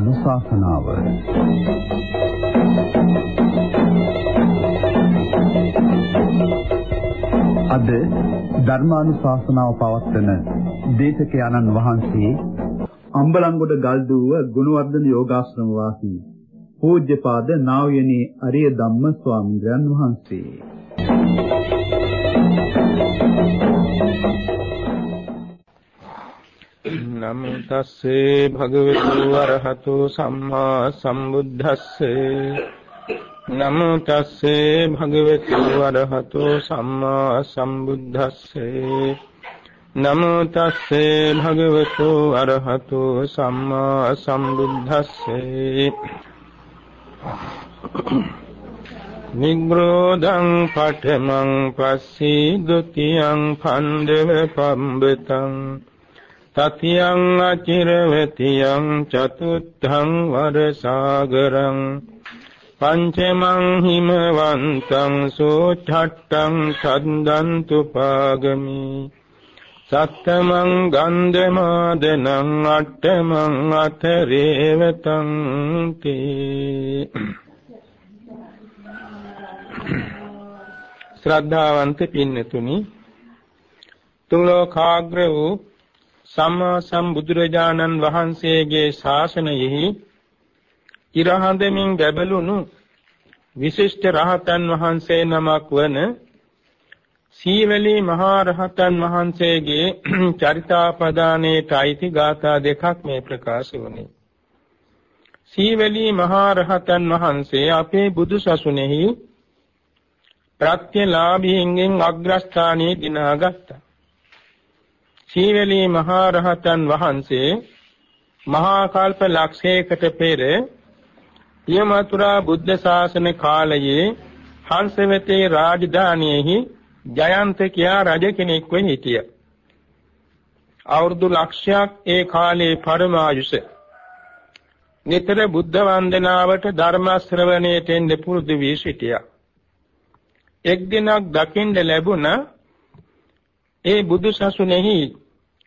ධර්මානුශාසනාව අද ධර්මානුශාසනාව පවත්වන දේශකයන්න් වහන්සේ අම්බලන්ගොඩ ගල්දුව ගුණවර්ධන යෝගාශ්‍රම වාසී පූජ්‍යපාද නා වූ යනි අරිය ධම්ම ස්වාමීන් වහන්සේ. නමෝ තස්සේ භගවතු වරහතු සම්මා සම්බුද්දස්සේ. නමෝ තස්සේ භගවතු වරහතු සම්මා සම්බුද්දස්සේ. නමෝ තස්සේ භගවතු වරහතු සම්මා සම්බුද්දස්සේ. නිග්‍රෝධං පඨමං පස්සී ဒ ුතියං ඛණ්ඩව පම්බතං තතියං අචිරවතියං චතුත්ථං වරසාගරං පංචමං හිමවන්තං සෝඨට්ඨං සද්දන්තු පාගමි සත්තමං ගන්ධමාදනං අට්ඨමං අතරේවතං තේ ශ්‍රද්ධාවන්ත පින්නතුනි තුන් ලෝකාග්‍ර වූ සම්මා සම්බුදුරජාණන් වහන්සේගේ ශාසනයෙහි ඉරහඳමින් ගැබළුණු විශිෂ්ට රහතන් වහන්සේ නමක් වන සීවලී මහා රහතන් වහන්සේගේ චරිතාපදානයේට අයිති ගාථා දෙකක් මේ ප්‍රකාශ වුණේ. සීවලී මහා රහතන් වහන්සේ අපේ බුදු සසුනේහි ප්‍රත්‍යලාභයෙන් අග්‍රස්ථානයේ දිනාගත්තා. සීවලී මහා රහතන් වහන්සේ මහා කල්ප ලක්ෂයකට පෙර යමතුරා බුද්ධ ශාසන කාලයේ හංසවතේ රාජධානියෙහි ජයන්ත කියා රජ කෙනෙක් වෙ හිටිය. අවුරුදු ලක්ෂයක් ඒ කාලේ පරමායුෂ නිතර බුද්ධ වන්දනාවට ධර්ම ශ්‍රවණයට එන්න පුරුදු වී සිටියා. එක් දිනක් දකින්න ලැබුණා ඒ බුදු සසුනේහි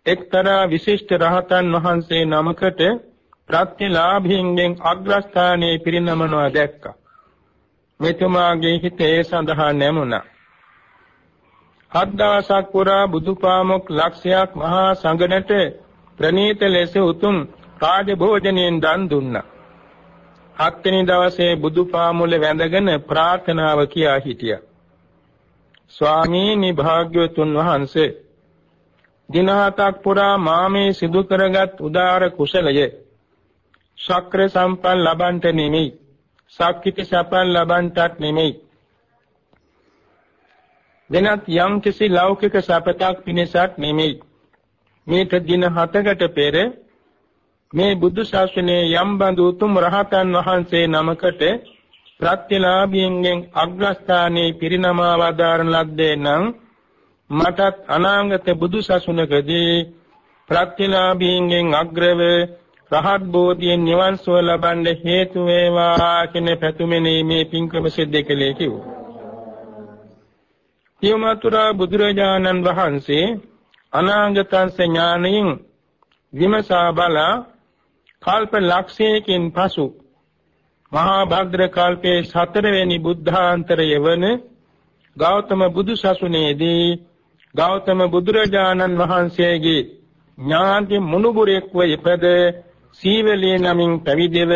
එක්තරා විශිෂ්ට රහතන් වහන්සේ නමකට ප්‍රත්‍යලාභයෙන් අග්‍රස්ථානයේ පිරිනමනවා දැක්කා. මෙතුමාගේ හිතේ සඳහා නැමුණා. හත් දවසක් පුරා බුදුපාමොක් ලක්ෂයක් මහා සංඝනට ප්‍රණීත ලෙස උතුම් රාජ භෝජනයෙන් දන් දුන්නා. හත්වෙනි දවසේ බුදුපාමුල වැඳගෙන ප්‍රාර්ථනාව කියා හිටියා. ස්වාමීනි භාග්‍යවතුන් වහන්සේ දින හතක් පුරා මාමේ සිදු කරගත් උදාර කුසලය ශක්‍ර සම්පන්න ලබන්ට නෙමෙයි සක්විති සපන් ලබන්ටත් නෙමෙයි. දෙනත් යම් කිසි ලෞකික සපතක් පිණිසත් නෙමෙයි. මේට දින හතකට පෙර මේ බුදු ශාසනයේ යම් බඳු උතුම් රහතන් වහන්සේ නමකට ප්‍රත්‍යලාභයෙන් අග්‍රස්ථානයේ පිරිනමා වදාරන ලද්දේ නම් මටත් අනාගත බුදු සසුනකදී ප්‍රත්‍යලාභයෙන් අග්‍රව රහත් බෝධියෙන් නිවන් සුව ලබන්න හේතු වේවා කියන පැතුමෙනි මේ පින්කම සිද්ධ කළේ කිව්වා. යමතුරා බුදුරජාණන් වහන්සේ අනාගතං ඥානයෙන් විමසා බලා කල්ප ලක්ෂයකින් පසු මහා භද්‍ර කල්පයේ සතරවෙනි බුද්ධාන්තරය වන ගෞතම බුදු සසුනේදී ගෞතම බුදුරජාණන් වහන්සේගේ ඥාති මුනුබුරෙක්ව ඉපද සීවලී නමින් පැවිදිව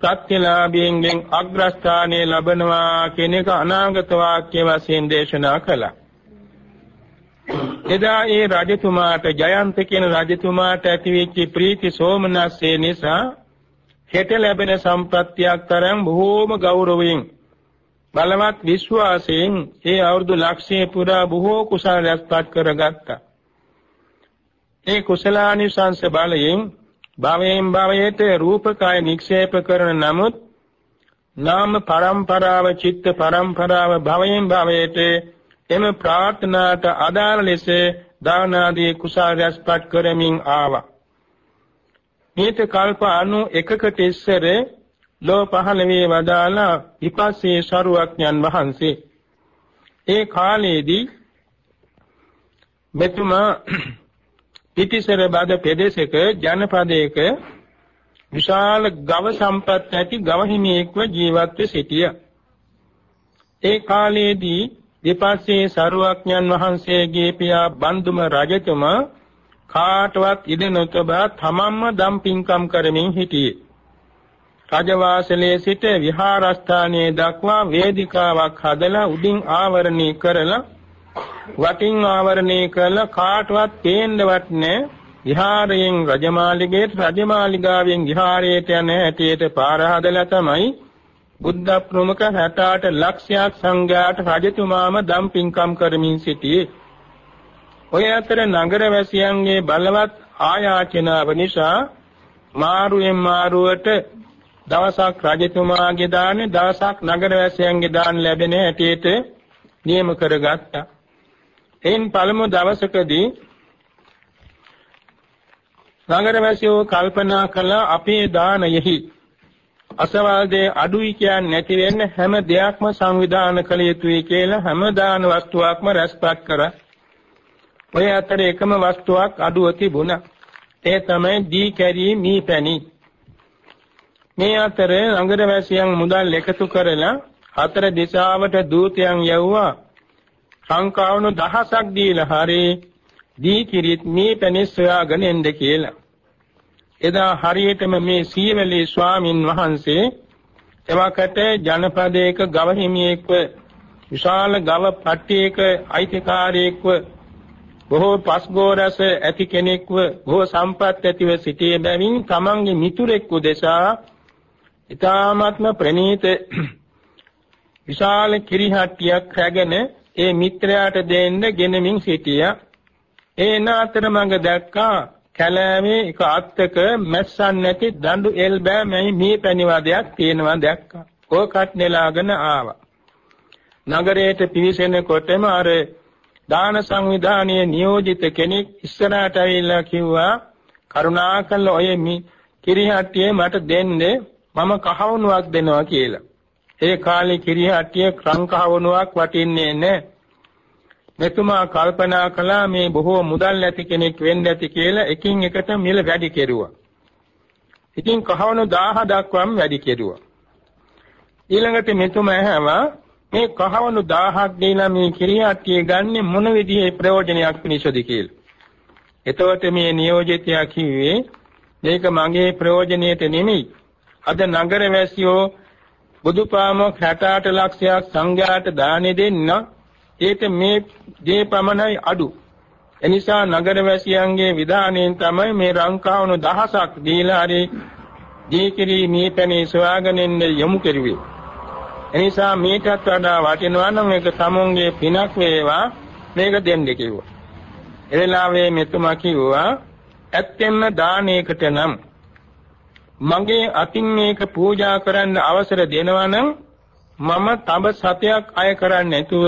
ප්‍රත්‍යලාභයෙන් අග්‍රස්ථානයේ ලබනවා කියන එක අනාගත වාක්‍ය වශයෙන් දේශනා කළා. එදා ඒ රජතුමාට ජයන්ත කියන රජතුමාට ඇතිවෙච්ච ප්‍රීති සෝමනස්සේ නිසා හෙට ලැබෙන සම්ප්‍රත්‍යක් තරම් බොහෝම ගෞරවයෙන් බලවත් විශ්වාසයෙන් ඒ අවුරුදු ලක්ෂයේ පුරා බොහෝ කුසල රැස්පත් කරගත්තා. ඒ කුසලානිසංස බලයෙන් භවයෙන් භවයට රූපකය නික්ෂේප කරන නමුත් නාම පරම්පරාව චිත්ත පරම්පරාව භවයෙන් භවයට එම ප්‍රාර්ථනාට අදාළ ලෙස දාන ආදී කුසල රැස්පත් කරමින් ආවා. මේත කල්ප 91කට ඉස්සර ලෝ පහළ වේ වදාලා විපස්සේ ශරුවක්ඥන් වහන්සේ ඒ කාලයේදී මෙතුමා පිටිසර බද පෙදෙසක ජනපදයක විශාල ගව සම්පත් ඇති ගව හිමියෙක්ව ජීවත්ව සිටියා. ඒ කාලයේදී දෙපස්සේ සරුවක්ඥන් වහන්සේගේ පියා බන්දුම රජතුමා කාටවත් ඉඩ නොතබා තමන්ම දම් පින්කම් කරමින් හිටියේ. රජවාසලේ සිට විහාරස්ථානයේ දක්වා වේදිකාවක් හදලා උඩින් ආවරණය කරලා වටින් ආවරණය කරලා කාටවත් පේන්නවත් නැහැ විහාරයෙන් රජමාලිගයට රජමාලිගාවෙන් විහාරයට යන හැටියට පාර හදලා තමයි බුද්ධ ප්‍රමුඛ 68 ලක්ෂයක් සංඝයාට රජතුමාම දම් පින්කම් කරමින් සිටියේ. ඔය අතර නගර වැසියන්ගේ බලවත් ආයාචනාව නිසා මාරුවෙන් මාරුවට දවසක් රජතුමාගේ දාන දවසක් නගර වැසියන්ගේ දාන ලැබෙන හැටියට නියම කරගත්තා. එයින් පළමු දවසකදී නගරවැසියෝ කල්පනා කළා අපේ දානයෙහි අසවල් දේ අඩුයි කියන්නේ නැති වෙන්න හැම දෙයක්ම සංවිධානය කළ යුතුයි කියලා හැම දාන වස්තුවක්ම රැස්පත් කරා. ඔය අතර එකම වස්තුවක් අඩුව තිබුණා. ඒ තමයි දී කැරී මී පැණි. මේ අතර නගරවැසියන් මුදල් එකතු කරලා හතර දිශාවට දූතයන් යවුවා. සංකාවණු දහසක් දීලා හරි දී කිරිත් මේ පැණි සොයාගෙන එන්න කියලා. එදා හරියටම මේ සීවලී ස්වාමින් වහන්සේ එවකට ජනපදයක ගව හිමියෙක්ව විශාල ගව පට්ටියක අයිතිකාරයෙක්ව බොහෝ පස්ගෝරස ඇති කෙනෙක්ව බොහෝ සම්පත් ඇතිව සිටියේ බැවින් තමන්ගේ මිතුරෙක් උදෙසා ඊ타ත්ම ප්‍රණීත විශාල කිරිහට්ටියක් රැගෙන ඒ මිත්‍රයාට දෙන්න ගෙනමින් සිටියා ඒ නාතර මඟ දැක්කා කැලෑමේ එක අත්තක මැස්සන් නැති දඬු එල් බෑ මේ මේ පැණිවාදයක් තියෙනවා දැක්කා. ඕකත් නෙලාගෙන ආවා. නගරයට පිවිසෙනකොටම අර දාන සංවිධානයේ නියෝජිත කෙනෙක් ඉස්සරහට ඇවිල්ලා කිව්වා කරුණාකර ඔය මි කිරිහට්ටියේ මට දෙන්න මම කහවණුවක් දෙනවා කියලා. ඒ කාලේ කිරිහට්ටිය ක්‍රං කහවණුවක් වටින්නේ නැහැ. මෙතුමා කල්පනා කළා මේ බොහෝ මුදල් නැති කෙනෙක් වෙන්න ඇති කියලා එකින් එකට මිල වැඩි කෙරුවා. ඉතින් කහවණු 1000 දක්වාම වැඩි කෙරුවා. ඊළඟට මෙතුමා ඇහුවා මේ කහවණු 1000ක් දීලා මේ කිරියාට්ටිය ගන්න මොන විදිහේ ප්‍රයෝජනයක් පිණිසද කියලා. එතකොට මේ නියෝජිතයා කිව්වේ මේක මගේ ප්‍රයෝජනයට නෙමෙයි. අද නගර වැසියෝ බුදුපාමොක් 68 ලක්ෂයක් සංඝයාට දානෙ දෙන්න ඒක මේ දේ පමණයි අඩු. එනිසා නගරවැසියන්ගේ විධානයෙන් තමයි මේ රංකාවණු දහසක් දීලා හරි දීකිරි මේ පැණි සොයාගෙන යොමු කෙරුවේ. එනිසා මේකත් වඩා වටිනවා නම් මේක සමුන්ගේ පිනක් වේවා මේක දෙන්න කිව්වා. එවෙලාවේ මෙතුමා කිව්වා ඇත්තෙන්ම දානයකට නම් මගේ අතින් මේක පූජා කරන්න අවසර දෙනවා නම් මම තව සතයක් අය කරන්නේ නැතුව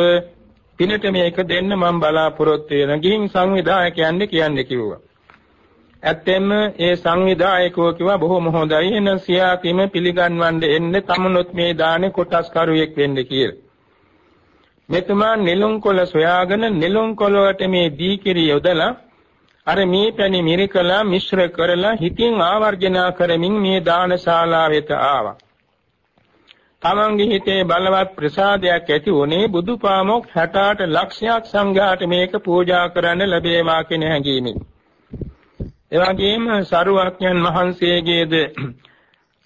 පිනට මේක දෙන්න මම බලාපොරොත්තු වෙන ගිහින් සංවිධායකයන්ද කියන්නේ කිව්වා. ඇත්තෙන්ම ඒ සංවිධායකෝ කිව්වා බොහොම හොඳයි එහෙනම් සියාතිම පිළිගන්වන්න එන්න තමනුත් මේ දානේ කොටස් කරුවෙක් වෙන්න කියලා. මෙතුමා නෙළුම් කොළ සොයාගෙන නෙළුම් කොළ වලට මේ දීකිරි යොදලා අර මේ පැණි මිරිකලා මිශ්‍ර කරලා හිතින් ආවර්ජනා කරමින් මේ දානශාලා වෙත ආවා. තමන්ගේ හිතේ බලවත් ප්‍රසාදයක් ඇති වුණේ බුදුපාමොක් 68 ලක්ෂයක් සංඝයාට මේක පූජා කරන්න ලැබේවා කියන හැඟීමෙන්. එවැගේම සරුවක්ඥන් වහන්සේගේද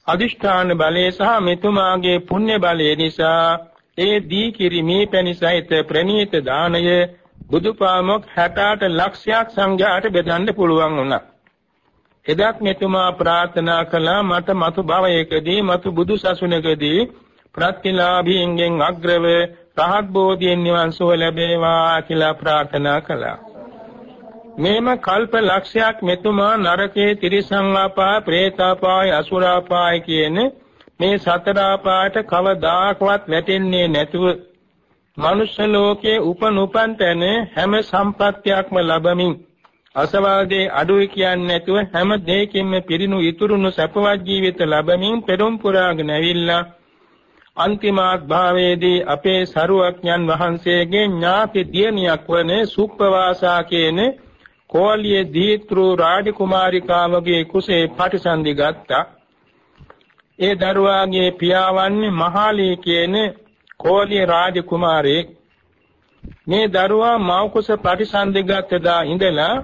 අදිෂ්ඨාන බලය සහ මෙතුමාගේ පුණ්‍ය බලය නිසා ඒ දී කිරිමේ පැණි සහිත ප්‍රණීත දාණය බුදුපාමොක් 68 ලක්ෂයක් සංඝයාට බෙදන්න පුළුවන් වුණා. එදත් මෙතුමා ප්‍රාර්ථනා කළා මට මතු භවයකදී මතු බුදු සසුනකදී ප්‍රතිලාභීන්ගෙන් අග්‍රව රහත් බෝධියෙන් නිවන් සුව ලැබේවා කියලා ප්‍රාර්ථනා කළා. මේම කල්ප ලක්ෂයක් මෙතුමා නරකේ තිරිසං ආපාය, പ്രേතාපාය, අසුරාපාය කියන මේ සතර ආපායට කවදාකවත් වැටෙන්නේ නැතුව මනුෂ්‍ය ලෝකයේ උපනුපන් තැන හැම සම්පත්තියක්ම ලැබමින් අසවාදේ අඩුයි කියන්නේ නැතුව හැම දෙයකින්ම පිරිණු ඉතුරුණු සැපවත් ජීවිත ලැබමින් පෙරම් පුරාගෙන ඇවිල්ලා අන්තිමාත් භාවයේදී අපේ සරුවඥන් වහන්සේගේ ඥාති දියණියක් වන සුප්පවාසා කියන කෝලිය දීත්‍රු රාජකුමාරිකාවගේ කුසේ පටිසන්ධි ගත්තා. ඒ දරුවාගේ පියාවන්නේ මහාලී කියන කෝලිය රාජකුමාරයෙක්. මේ දරුවා මව්කුස ප්‍රතිසන්දිගතදා ඉඳලා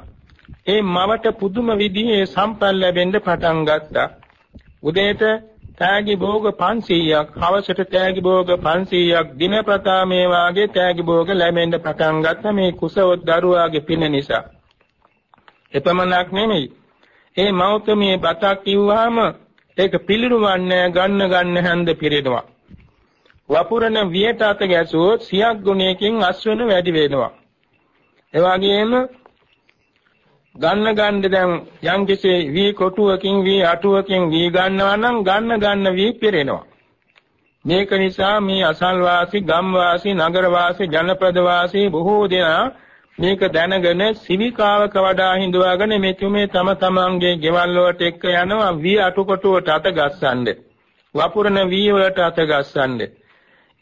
ඒ මවට පුදුම විදිහේ සම්පල් ලැබෙන්න පටන් ගත්තා. උදේට තෑගි භෝග 500ක්, හවසට තෑගි භෝග 500ක්, දිනපතා මේ වාගේ තෑගි භෝග ලැබෙන්න පටන් ගත්ත මේ කුසවත් දරුවාගේ පින නිසා. එපමණක් නෙමෙයි. ඒ මෞතමී බතක් කිව්වහම ඒක පිළිරුවන්නේ ගන්න ගන්න හැන්ද පිරෙනවා. වපුරන වියට අත ගැසුවොත් සියක් ගුණයකින් අස්වැන වැඩි වෙනවා. ඒ වගේම ගන්න ගන්න දැන් යම්කිසි වී කොටුවකින් වී අටුවකින් වී ගන්නවා නම් ගන්න ගන්න වී පිරෙනවා. මේක නිසා මේ අසල්වාසී, ගම්වාසී, නගරවාසී, ජනපදවාසී බොහෝ දෙනා මේක දැනගෙන සිවිකාවක වඩා හිඳුවාගෙන මෙතුමේ තම තමන්ගේ ගෙවල් වලට එක්ක යනවා වී අටුකොටුවට අත ගස්සන්නේ. වපුරන වී වලට අත ගස්සන්නේ.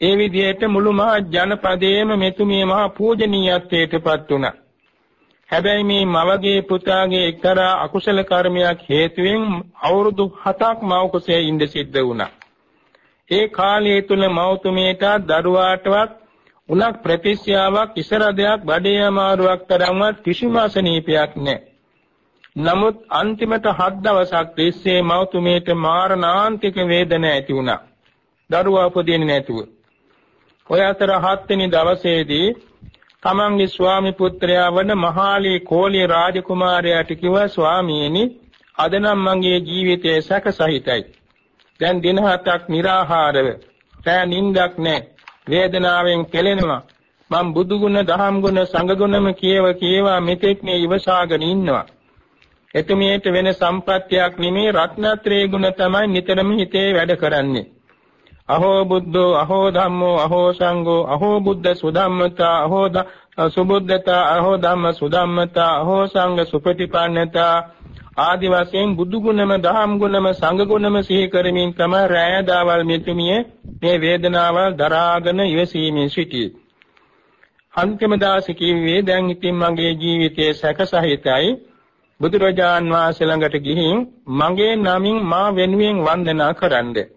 ඒ විදිහට මුළු මහා ජනපදයේම මෙතුමිය මහා පූජනීයත්වයටපත් වුණා. හැබැයි මේ මවගේ පුතාගේ එක්තරා අකුසල කර්මයක් හේතුවෙන් අවුරුදු 7ක් මව කුසේ ඉඳ සිද්ධ වුණා. ඒ කාලය තුල මවතුමියට දරුවාටවත් උලක් ප්‍රතිශ්‍යාවක් ඉසරදයක් බඩේ අමාරුවක් තරම්වත් කිසිම අසනීපයක් නැහැ. නමුත් අන්තිමට හත් දවසක් තිස්සේ මවතුමියට මාරණාන්තික වේදන ඇති වුණා. දරුවා උපදින්නේ නැතුව. ඔය අතර හත්වෙනි දවසේදී තමන්ගේ ස්වාමි පුත්‍රයා වන මහාලී කෝලිය රාජකුමාරයාට කිව්වා ස්වාමීනි අද නම් මගේ ජීවිතය සැකසහිතයි. දැන් දින හතක් निराහාරව රැ නිින්දක් නැහැ. වේදනාවෙන් පෙළෙනවා. මම බුදු ගුණ, දහම් ගුණ, සංඝ ගුණම කියව කියවා මෙතෙක් මේ ඉවසාගෙන ඉන්නවා. එතුමියට වෙන සම්පත්තියක් නෙමේ රත්නත්‍රේ ගුණ තමයි නිතරම හිතේ වැඩ කරන්නේ. අහෝ බුද්ධෝ අහෝ ධම්මෝ අහෝ සංඝෝ අහෝ බුද්ධ සුධම්මතා අහෝ සුබුද්ධතා අහෝ ධම්ම සුධම්මතා අහෝ සංඝ සුපටිපන්නතා ආදි වශයෙන් බුදු ගුණම දහම් ගුණම සංඝ ගුණම සිහි කරමින් තමයි රැය දාවල් මෙතුමිය මේ වේදනාවල් දරාගෙන ඉවසීමෙන් සිටියේ. අන්තිම දාසේ කිව්වේ දැන් ඉතින් මගේ ජීවිතයේ සැකසහිතයි බුදුරජාන් වහන්සේ ළඟට ගිහින් මගේ නමින් මා වෙනුවෙන් වන්දනා කරන්නේ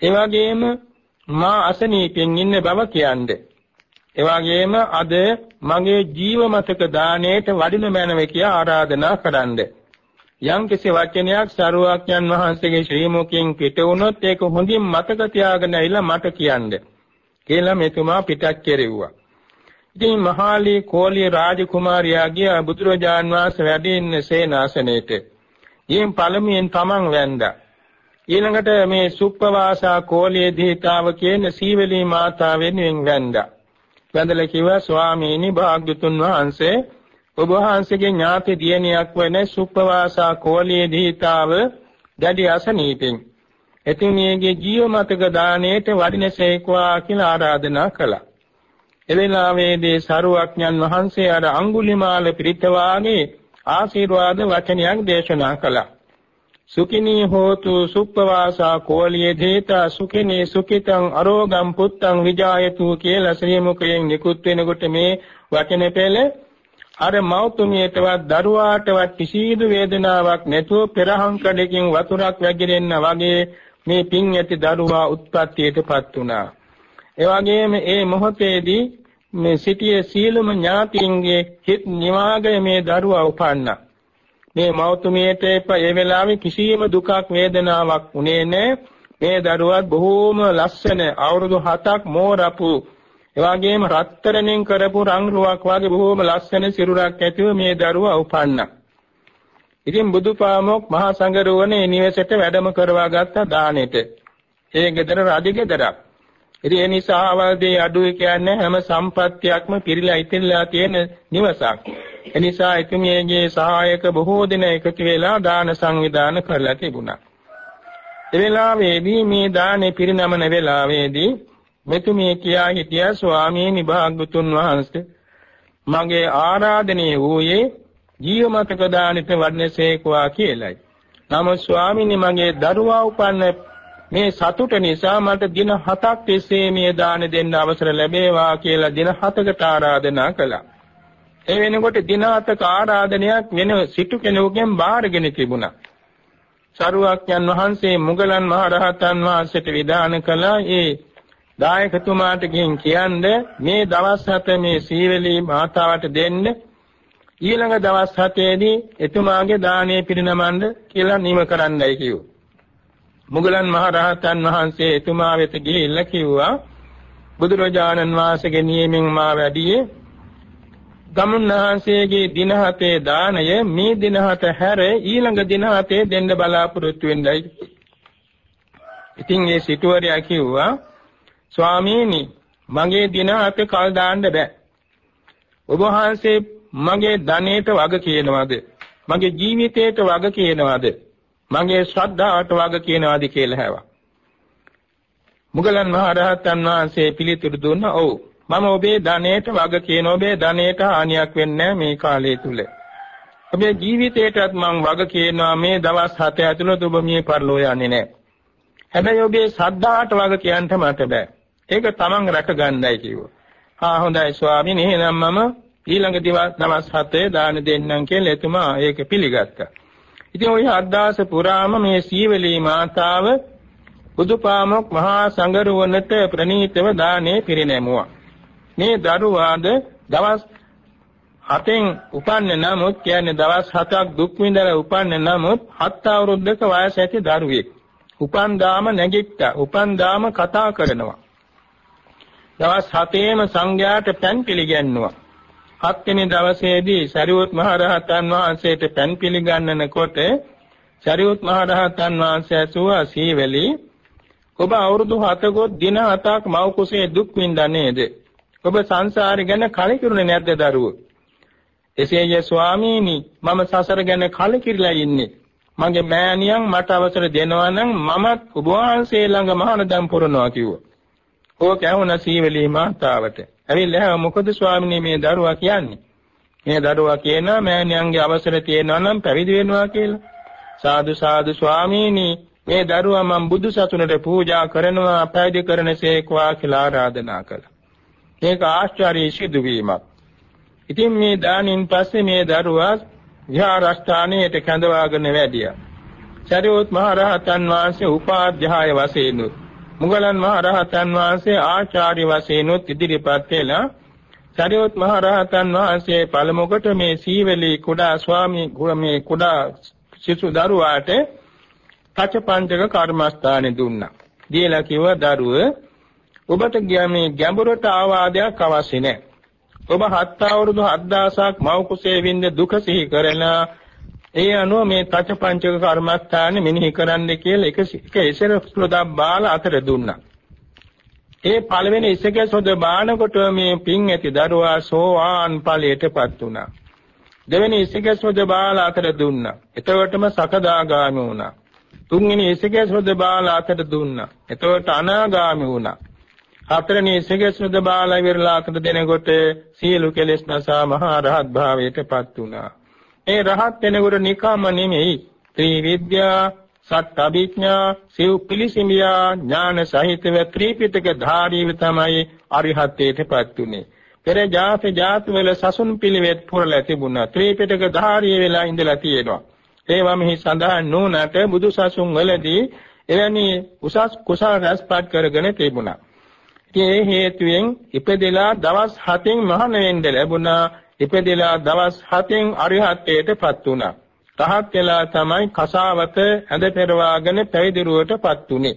ඒ වගේම මා අසනීපෙන් ඉන්න බව කියන්නේ. ඒ වගේම අද මගේ ජීව මතක දාණයට වඩින මැනව කියා ආරාධනා කරන්න. යම් කිසි වචනයක් සරුවක්යන් වහන්සේගේ ශ්‍රී මුඛයෙන් පිට වුණොත් ඒක හොඳින් මතක තියාගෙන ඇවිල්ලා මට කියන්න. කියලා මෙතුමා පිටක් කෙරෙව්වා. ඉතින් මහාලී කෝලිය රාජකුමාරයාගේ බුදුරජාන් වහන්සේ වැඩ ඉන්න සේනාසනයේට. ඊයින් පළමුවෙන් තමන් වැන්දා. ඊළඟට මේ සුප්පවාසා කෝලිය දීතාව කියන සීවලී මාතා වෙනුවෙන් වැඳා. වැඳලා කිව්වා ස්වාමීනි භාග්‍යතුන් වහන්සේ ඔබ වහන්සේගේ ඥාති දියණියක් වන සුප්පවාසා කෝලිය දීතාව දැඩි අසනීපෙන් එතුමියගේ ජීව මතක දාණයට වඩිනසේකවා කියලා ආරාධනා කළා. එවෙලාවේදී සරුවක්ඥන් වහන්සේ අර අඟුලිමාල පිරිතවාගේ ආශිර්වාද වචනයක් දේශනා කළා. සුඛිනී හෝතු සුප්පවාසා කෝලියේ දේතා සුඛිනී සුඛිතං අරෝගම් පුත්තං විජායතු කියලා ශ්‍රී මුඛයෙන් නිකුත් වෙනකොට මේ වචන පෙළ අර මෞතුමියටවත් දරුවාටවත් කිසිදු වේදනාවක් නැතුව පෙරහන් කඩකින් වතුරක් වැగిරෙන්න වගේ මේ පින් ඇති දරුවා උත්පත්තියටපත් වුණා. ඒ වගේම ඒ මොහොතේදී මේ සිටියේ සීලම ඥාතියින්ගේ හිත් නිවාගය මේ දරුවා උපන්නා. මේ මෞතුමියට ඒ වෙලාවේ කිසියම් දුකක් වේදනාවක් උනේ නැහැ. මේ දරුවත් බොහෝම ලස්සන අවුරුදු 7ක් මෝරපු එවාගෙම රත්තරණෙන් කරපු රංගරුවක් වගේ බොහෝම ලස්සන සිරුරක් ඇතිව මේ දරුවා උපන්නා. ඉතින් බුදුපාමොක් මහා සංඝරුවනේ නිවෙසට වැඩම කරවා ගත්ත දානෙට. ඒ ගෙදර රජ ගෙදරක්. ඉතින් ඒ නිසා අවල්දී අඩුවේ කියන්නේ හැම සම්පත්තියක්ම පිරීලා ඉතිරිලා තියෙන නිවසක්. එනිසා එතුමියගේ සහායක බොහෝ දෙනා එකතු වෙලා දාන සංවිධාන කරලා තිබුණා. ඒ වෙලාවේදී මේ දානේ පිරිනමන වෙලාවේදී මෙතුමිය කියා හිටියා ස්වාමීනි භාග්‍යතුන් වහන්සේ මගේ ආරාධනය වූයේ ජීවමතක දානෙට වඩනසේකවා කියලයි. නමුත් ස්වාමීනි මගේ දරුවා උපන්න මේ සතුට නිසා මට දින 7ක් තිස්සේ මේ දාන දෙන්න අවසර ලැබේවා කියලා දින 7කට ආරාධනා කළා. ඒ වෙනකොට දින 7ක ආරාධනයක් වෙන සිටු කෙනෙකුගෙන් බාරගෙන තිබුණා. සරුවක්යන් වහන්සේ මුගලන් මහරහතන් වහන්සේට විධාන කළා ඒ දායකතුමාට ගින් කියන්නේ මේ දවස් හත මේ සීවලී මාතාවට දෙන්න ඊළඟ දවස් හතේදී එතුමාගේ දාණය පිරිනමන්න කියලා නිම කරන්නයි කිව්වා. මුගලන් මහරහතන් වහන්සේ එතුමා වෙත ගිහිල්ලා කිව්වා බුදුරජාණන් වහන්සේගේ නියමෙන් මා වැඩියේ ගමුන්හන්සේගේ දින හතේ දාණය මේ දින හත හැර ඊළඟ දින හතේ දෙන්න බලාපොරොත්තු වෙන්නයි. ඉතින් ඒ සිටුවරයා කිව්වා ස්වාමීනි මගේ දින හත කල් දාන්න බෑ. ඔබ වහන්සේ මගේ ධනෙට වග කියනවාද? මගේ ජීවිතයට වග කියනවාද? මගේ ශ්‍රද්ධාවට වග කියනවාද කියලා හැවා. මුගලන් මහ රහතන් වහන්සේ පිළිතුරු දුන්නා ඔව් මම ඔබේ ධනයට වග කියන ඔබේ ධනයට හානියක් වෙන්නේ මේ කාලය තුල ඔබේ ජීවිතයටත් මම වග කියනවා මේ දවස් 7 ඇතුළත ඔබ මිය පරලෝ යන්නේ නැහැ හැබැයි ඔබේ සද්ධාට වග කියන්න මට බෑ ඒක තමන් රැකගන්නයි කිව්වා හා හොඳයි ස්වාමීනි එහෙනම් මම ඊළඟ දවස් 7 දාන දෙන්නම් කියලා එතුමා ඒක පිළිගත්තා ඉතින් ওই අද්දාස පුරාම මේ සීවලී මාතාව බුදුපාමොක් මහා සංගරුවනට ප්‍රණීතව දානේ පිරිනැමුවා. මේ දරුවාද දවස් 7න් උපන්නේ නමුත් කියන්නේ දවස් 7ක් දුක් විඳලා උපන්නේ නමුත් 7 අවුරුද්දක වයස ඇති දරුවෙක්. උපන් දාම නැගිට්ටා. උපන් දාම කතා කරනවා. දවස් 7ේම සංඝයාට පෑන් පිළිගන්නවා. හත්වෙනි දවසේදී සරියොත් මහ රහතන් වහන්සේට පෑන් පිළිගන්නනකොට සරියොත් මහ රහතන් වහන්සේ ඇසුවා සීවලී ඔබ අවුරුදු 7කොත් දින 7ක් මව කුසේ දුක් විඳා නේද? ඔබ සංසාරය ගැන කලකිරුනේ නැද්ද දරුවෝ? එසේය ස්වාමීනි මම සසර ගැන කලකිරිලා ඉන්නේ. මගේ මෑණියන් මට අවසර දෙනවා නම් මමත් ඔබ වහන්සේ ළඟ මහානදම් පුරනවා කිව්වා. ඕක ඇහුණා සීවලී මාතාවට. ඇවිල්ලා ඇහුවා මොකද ස්වාමීනි මේ දරුවා කියන්නේ? මේ දරුවා කියනවා මෑණියන්ගේ අවසර තියෙනවා නම් පැවිදි වෙනවා කියලා. සාදු සාදු ස්වාමීනි මේ දරුවා මම බුදු සසුනට පූජා කරනවා පැවිදි කරනසේකවා කියලා ආරාධනා කළා. මේක ආශ්චර්ය සිදුවීමක්. ඉතින් මේ දානින් පස්සේ මේ දරුවා විහාරස්ථානයට කැඳවාගෙන වැඩියා. සරියොත් මහ රහතන් වහන්සේ උපාධ්‍යාය වශයෙන් මුගලන් මහ රහතන් වහන්සේ ආචාර්ය වශයෙන් ඉදිරිපත් වෙලා සරියොත් මහ රහතන් වහන්සේ පළමුවට මේ සීවලී කුඩා ස්වාමී මේ කුඩා සිසු දරුවාට පචපංචක කර්මස්ථානෙ දුන්නා. දීලා කිව්වා දරුව ඔබට මේ ගැඹුරට ආවාදයක් අවශ්‍ය නැහැ. ඔබ හත් අවුරුදු 7000ක් මව් කුසේ වින්ද දුක සිහි කරලා ඒ අනුව මේ පචපංචක කර්මස්ථානෙ මෙනෙහි කරන්න කියලා එක එක ඉසර සුලදා බාල අතර දුන්නා. ඒ පළවෙනි ඉසකේ සොද බානකොට මේ පින් ඇති දරුවා සෝවාන් ඵලයටපත් වුණා. දෙවෙනි ඉසකේ සොද බාල අතර දුන්නා. එතකොටම සකදාගාමී වුණා. තුන්වෙනි ඉසකේසොද බාල අතට දුන්නා. එතකොට අනාගාමි වුණා. හතරවෙනි ඉසකේසොද බාල ඉවරලා අතට දෙනකොට සියලු කෙලෙස් නැසා මහා රහත් භාවයටපත් වුණා. ඒ රහත් වෙනකොට නිකම්ම නෙමෙයි ත්‍රිවිද්‍යා සත් අභිඥා සිව් පිලිසිමියා ඥාන සහිතව ත්‍රිපිටක ධාරීව තමයි අරිහත්ත්වයටපත් උනේ. පෙර ජාති ජාති වල සසුන් පිළිවෙත් පුරලා තිබුණා. ත්‍රිපිටක ධාරීය වෙලා ඉඳලා තියෙනවා. ඒවා මෙහි සඳහන් නොනට බුදුසසුන් වලදී එවැනි උසස් කුසල රැස්පත් කරගෙන තිබුණා. ඉතින් ඒ හේතුවෙන් ඉපදෙලා දවස් 7න් මහාන වෙන්න ලැබුණා. ඉපදෙලා දවස් 7න් අරිහත්ත්වයටපත් වුණා. රහත් වෙලා තමයි කසාවත ඇඳ පෙරවාගෙන පැවිදිරුවටපත් උනේ.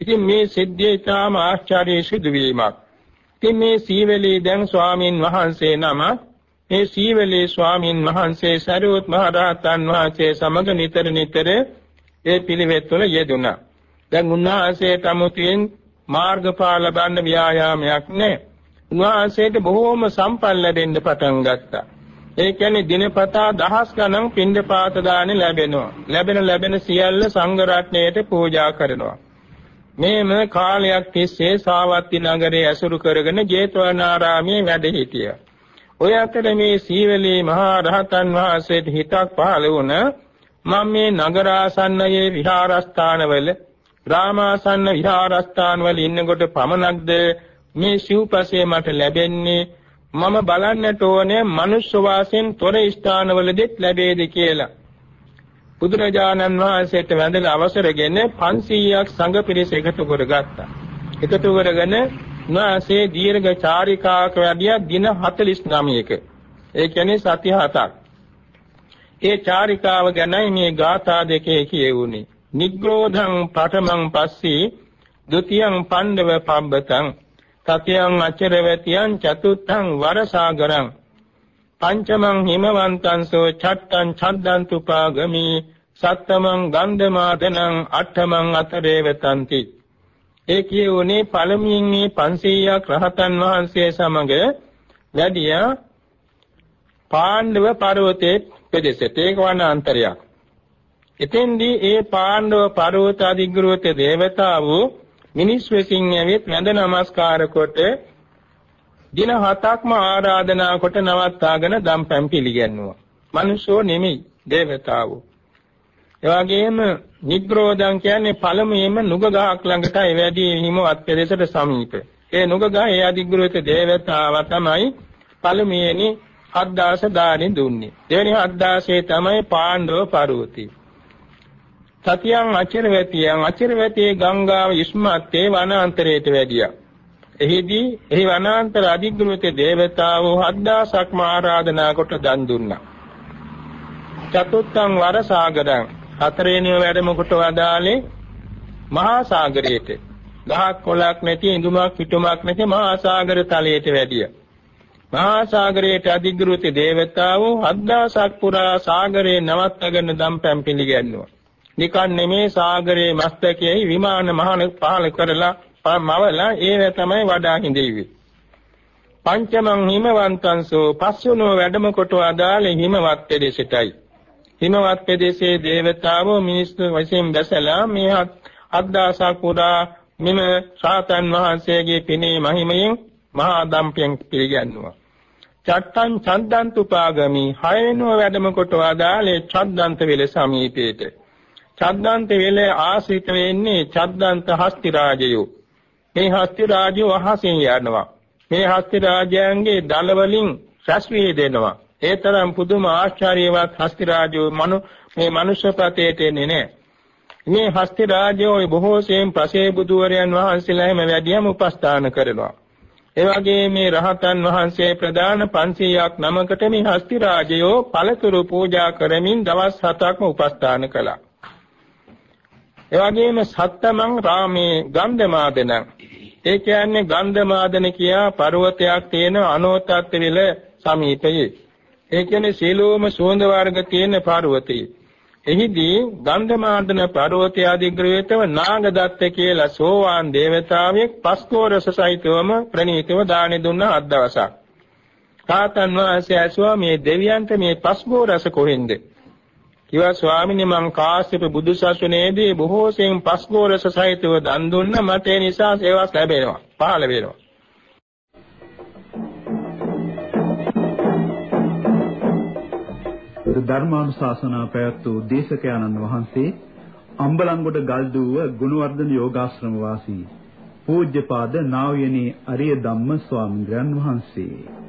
ඉතින් මේ සිද්ධිය ඉතාම ආශ්චර්ය සිදුවීමක්. ඉතින් මේ සීවලී දැන් ස්වාමින් වහන්සේ නමක් මේ සීවලී ස්වාමින් වහන්සේ සරියොත් මහ රහතන් වහන්සේ සමග නිතර නිතර ඒ පිළිවෙත් වල යෙදුණා. දැන් උන්වහන්සේට අමුතුවෙන් මාර්ගඵල ලබන්න ව්‍යායාමයක් නැහැ. උන්වහන්සේට බොහෝම සම්පල් ලැබෙන්න පටන් ගත්තා. ඒ කියන්නේ දිනපතා දහස් ගණන් පින්දපාත දාන ලැබෙනවා. ලැබෙන ලැබෙන සියල්ල සංඝ රත්නයට පූජා කරනවා. මේම කාලයක් තිස්සේ සාවත්ති නගරයේ ඇසුරු කරගෙන ජේතවනාරාමයේ වැඩ හිටියා. ඔය අතර මේ සීවලී මහා රහතන් වහන්සේට හිතක් පහළ වුණ මම මේ නගරාසන්නයේ විහාරස්ථානවල ග්‍රාමාසන්න විහාරස්ථානවල ඉන්නකොට පමණක්ද මේ සිව්පසේ මට ලැබෙන්නේ මම බලන්නට ඕනේ මනුෂ්‍ය වාසයෙන් තොර ස්ථානවලදීත් ලැබේද කියලා. බුදුරජාණන් වහන්සේට වැඳලා අවසරගෙන 500ක් සංඝ පිරිස එකතු කරගත්තා. එකතු කරගෙන උන්වහන්සේ දීර්ඝ චාරිකාවක වැඩියා දින 49ක. ඒ කියන්නේ සති 7ක්. ඒ චාරිකාව ගැනයි මේ ගාථා දෙකේ කියවුනේ. නිග්‍රෝධං පඨමං පස්සී ဒ ුතියං පණ්ඩව පබ්බතං තතියං අචරවතියං චතුත්ථං වරසාගරං පංචමං හිමවන්තං සෝ චත්තං ඡද්දන්තුපාගමි සත්තමං ගන්ධමාදනං අට්ඨමං අතරේවතಂತಿ ඒ කියුනේ පළමුවෙන් මේ 500ක් රහතන් වහන්සේ සමග වැඩියා පාණ්ඩව පර්වතයේ පෙදෙසට ඒක වනාන්තරයක්. එතෙන්දී ඒ පාණ්ඩව පර්වත අධිග්‍රහිත දේවතාවෝ මිනිස් වෙසින් ඇවිත් වැඳ නමස්කාර කොට දින හතක්ම ආරාධනා කොට නවත්තාගෙන දම්පැන් පිළිගන්නවා. මිනිස්සෝ නෙමෙයි දේවතාවෝ. එවාගෙම නිග්‍රෝධං කියන්නේ පළමුවෙන්ම නුග ගහක් ළඟටයි වැඩි හිමවත් ප්‍රදේශයට සමීප. ඒ නුග ගහ ඒ අධිග්‍රහිත දේවතාව තමයි පළමුවෙනි හත්දාස දානි දුන්නේ. දෙවෙනි හත්දාසේ තමයි පාණ්ඩව පර්වතී. සතියන් අචිරවැතියන් අචිරවැතියේ ගංගාව ඉස්මත්තේ වනාන්තරයට වැඩියා. එහිදී එහි වනාන්තර අධිග්‍රහිත දේවතාවෝ හත්දාසක්ම ආරාධනා කොට දන් දුන්නා. චතුත්තං වර සාගරං හතරවෙනිව වැඩම කොට වදාලේ මහා සාගරයට. ගහක් කොළක් නැති ඉඳුමක් පිටුමක් නැති මහා සාගර තලයට වැඩියා. මහා සාගරයට අධිග්‍රහිත දේවතාවෝ හත්දාසක් පුරා සාගරේ නවත්තගෙන දම්පැන් පිළිගන්නවා. නිකන් නෙමේ සාගරයේ මස්තකයේ විමාන මහන පහල කරලා මවලා ඒව තමයි වඩා හිඳෙවි. පංචමං හිමවන්තංසෝ පස්වනෝ වැඩම කොට අදාළ හිමවත් ප්‍රදේශයටයි. හිමවත් ප්‍රදේශයේ දේවතාවෝ මිනිස්සු වශයෙන් දැසලා මේ අද්දාසක් පුරා මෙම ශාතන් වහන්සේගේ පිනේ මහිමයෙන් මහා දම්පියන් පිළිගන්නවා. චත්තං චන්දන්තුපාගමි හයවෙනි වැඩම කොට අදාළේ චද්දන්ත වෙල සමීපයේට චද්දන්ත වේලේ ආශ්‍රිත වෙන්නේ චද්දන්ත හස්ති රාජයෝ. මේ හස්ති රාජයෝ අහසින් යනවා. මේ හස්ති රාජයන්ගේ දල වලින් රැස් වී දෙනවා. ඒ තරම් පුදුම ආශ්චර්යවත් හස්ති රාජයෝ මනු මේ මනුෂ්‍ය ප්‍රතේට එන්නේ නැහැ. මේ හස්ති රාජයෝ බොහෝසෙන් ප්‍රසේ බුදුවරයන් වහන්සේලා හැම වැඩියම උපස්ථාන කරනවා. ඒ වගේ මේ රහතන් වහන්සේ ප්‍රදාන 500ක් නමකට මේ හස්ති රාජයෝ පළතුරු පූජා කරමින් දවස් 7ක්ම උපස්ථාන කළා. එවැගේම සත්තමං රාමේ ගන්ධමාදන ඒ කියන්නේ ගන්ධමාදන කියා පර්වතයක් තියෙන අනෝතත් විල සමීපයේ ඒ කියන්නේ සීලෝම සුවඳ වර්ග තියෙන පර්වතයේ එහිදී ගන්ධමාදන පර්වතය අධිග්‍රහිතව නාගදත්ත කියලා සෝවාන් දේවතාවෙක් පස්කෝරස සහිතවම ප්‍රණීතව දානි දුන්න හත් දවසක්. කාතන් වහන්සේ ඇසුවා මේ දෙවියන්ට මේ පස්කෝරස කොහෙන්ද? කිව්වා ස්වාමීනි මං කාශ්‍යප බුදු සසුනේදී බොහෝ සෙයින් පස්ගෝරස සහිතව දන් දුන්න මට ඒ නිසා සේවාවක් ලැබෙනවා පහළ වෙනවා. ධර්මානුශාසනා පැවැත් වූ දේශකයන්න් වහන්සේ අම්බලන්ගොඩ ගල්දුව ගුණවර්ධන යෝගාශ්‍රම වාසී පූජ්‍යපාද නා වූ යනේ අරිය ධම්ම ස්වාමීන් වහන්සේ.